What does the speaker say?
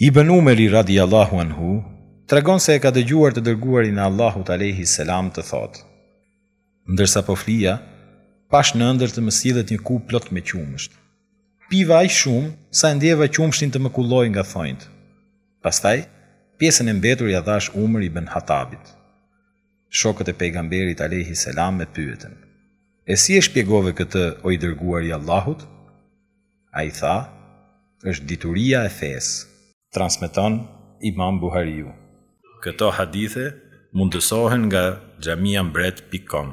Ibën Umeri radhijal-lahu anhu tregon se e ka dëgjuar të Dërguarin e Allahut alejhi selam të thotë: Ndërsa po flija, pashë në ëndërr të më sillet një kupë plot me qumësht. Piva aq shumë, sa e ndjeva qumështin të më kullojë nga thonjtë. Pastaj, pjesën e mbetur ia dhashë Umer ibën Hatabit. Shokët e Pejgamberit alejhi selam e pyetën: E si e shpjegove këtë, o i Dërguari i Allahut? Ai tha: Është dituria e fesë. Transmeton Imam Buhariu. Këto hadithe mundësohen nga xhamia mbret pikë kom.